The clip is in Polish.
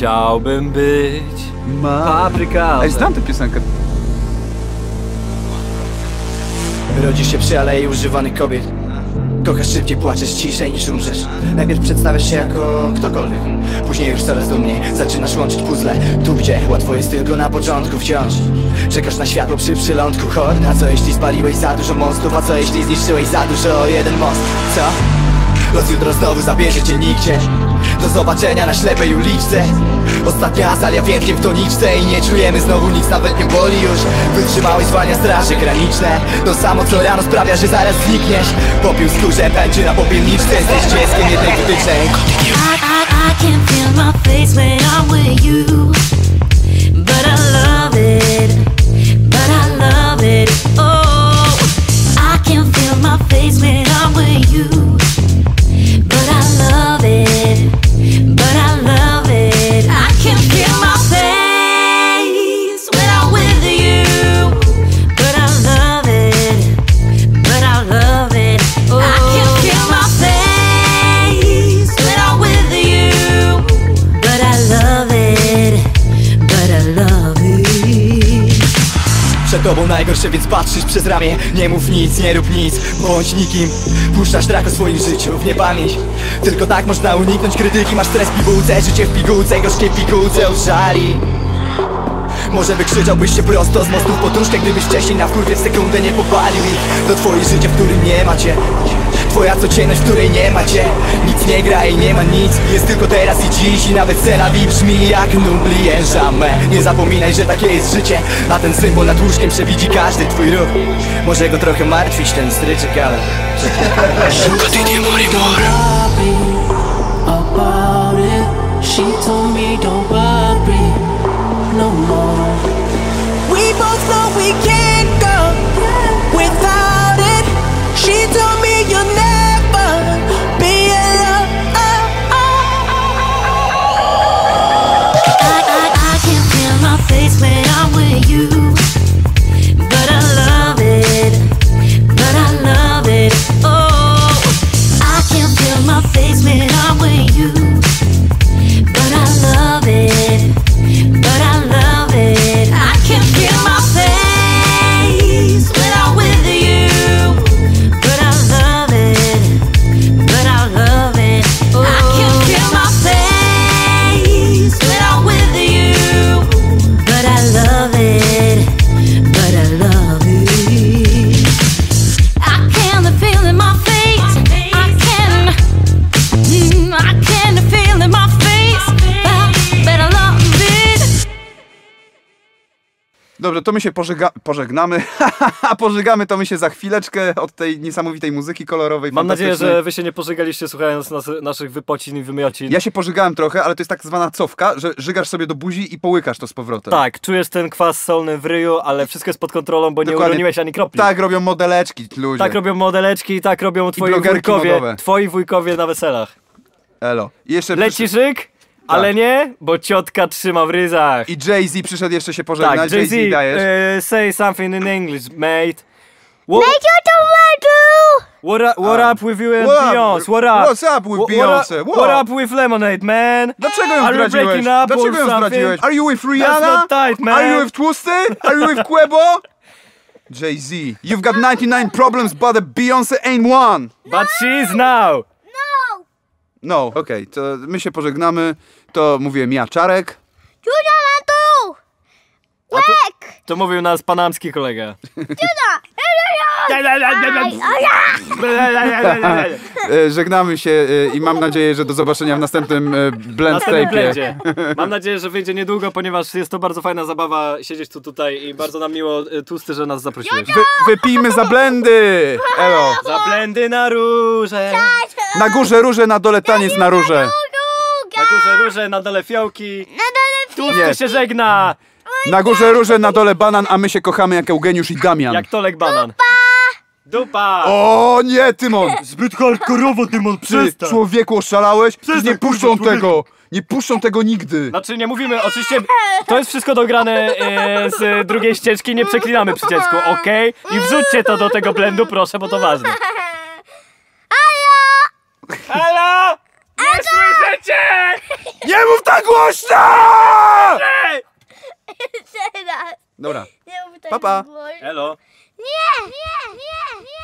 Chciałbym być Ma... paprykarzem. Ej, znam tę piosenkę. Rodzisz się przy alei używanych kobiet. Kochasz szybciej, płaczesz ciszej niż umrzesz Najpierw przedstawiasz się jako ktokolwiek. Później już coraz dumniej zaczynasz łączyć puzzle. Tu gdzie łatwo jest tylko na początku wciąż. Czekasz na światło przy przylądku. Chor, na co jeśli spaliłeś za dużo mostów? A co jeśli zniszczyłeś za dużo? O jeden most. Co? Los jutro znowu zabierze cię nigdzie Do zobaczenia na ślepej uliczce. Ostatnia salia więcej w toniczce I nie czujemy znowu nic, nawet nie boli już. Wytrzymałeś zwalnia straże graniczne. To samo co rano sprawia, że zaraz znikniesz. Popiół skórze pęczy na popielniczce. Jesteś dzieckiem jednej wytycznej. I, I, I Przed tobą najgorsze, więc patrzysz przez ramię. Nie mów nic, nie rób nic, bądź nikim. Puszczasz trak o swoim życiu w niepamięć. Tylko tak można uniknąć krytyki. Masz stres w pigułce, życie w pigułce Gorzkie w pigułce od może wykrzyczałbyś się prosto z mostów poduszkę Gdybyś wcześniej na wkurwie w sekundę nie popalił ich. To twoje życie, w którym nie macie Twoja codzienność, w której nie macie Nic nie gra i nie ma nic. Jest tylko teraz i dziś. I nawet cena brzmi jak n'oublie jamais. Nie zapominaj, że takie jest życie. A ten symbol nad łóżkiem przewidzi każdy twój ruch. Może go trochę martwić ten stryczek, ale about it. Dobrze, to my się pożega... pożegnamy. A pożegamy to my się za chwileczkę od tej niesamowitej muzyki kolorowej. Mam nadzieję, że wy się nie pożegaliście słuchając nas, naszych wypocin i wymiocin. Ja się pożygałem trochę, ale to jest tak zwana cofka, że żygasz sobie do buzi i połykasz to z powrotem. Tak, czujesz ten kwas solny w ryju, ale wszystko jest pod kontrolą, bo nie Dokładnie. uroniłeś ani kropli. Tak robią modeleczki ludzie. Tak robią modeleczki, tak robią twoi wujkowie, modowe. twoi wujkowie na weselach. Elo. I jeszcze Leci ale nie, bo ciotka trzyma w ryzach. I Jay-Z przyszedł jeszcze się pożegnać. tak, Jay-Z Jay-Z, dajesz. uh, say something in English, mate. What, Make your tomato. what, up, what up with you and What up? Beyoncé? What up? What's up with What- Beyoncé? What, What? up with Lemonade, man? Dlaczego ją Are you zdradziłeś? breaking up Dlaczego or ją something? zdradziłeś? Are you with Rihanna? not tight, man. Are you with Tłusty? Are you with Quebo? Jay-Z. You've got 99 problems, but a Beyoncé ain't one. But she is now. No, okej, to my się pożegnamy. To mówiłem ja, Czarek. Tomato. Łek. To mówił nas panamski kolega. E, żegnamy się e, i mam nadzieję, że do zobaczenia w następnym e, blend blendzie. Mam nadzieję, że wyjdzie niedługo, ponieważ jest to bardzo fajna zabawa siedzieć tu tutaj i bardzo nam miło, y, Tłusty, że nas zaprosiłeś. Wy, wypijmy za blendy! Elo. Za blendy na róże, Na górze róże, na dole taniec na róże. na górze róże, na dole fiołki. Tłusty Nie. się żegna, Na górze róże, na dole banan, a my się kochamy jak Eugeniusz i Damian. jak Tolek Banan. Dupa! O nie, Tymon! Zbyt hardkorowo, Tymon, Ty człowieku oszalałeś? Przestań, nie puszczą kurwa, tego! Nie puszczą tego nigdy! Znaczy nie mówimy, oczywiście to jest wszystko dograne e, z drugiej ścieżki, nie przeklinamy przy dziecku, okej? I wrzućcie to do tego blendu, proszę, bo to ważne. Halo! Nie słyszycie! Nie mów tak głośno! Dobra. Nie mów tak Pa, pa. głośno. Elo. Nie, nie, nie.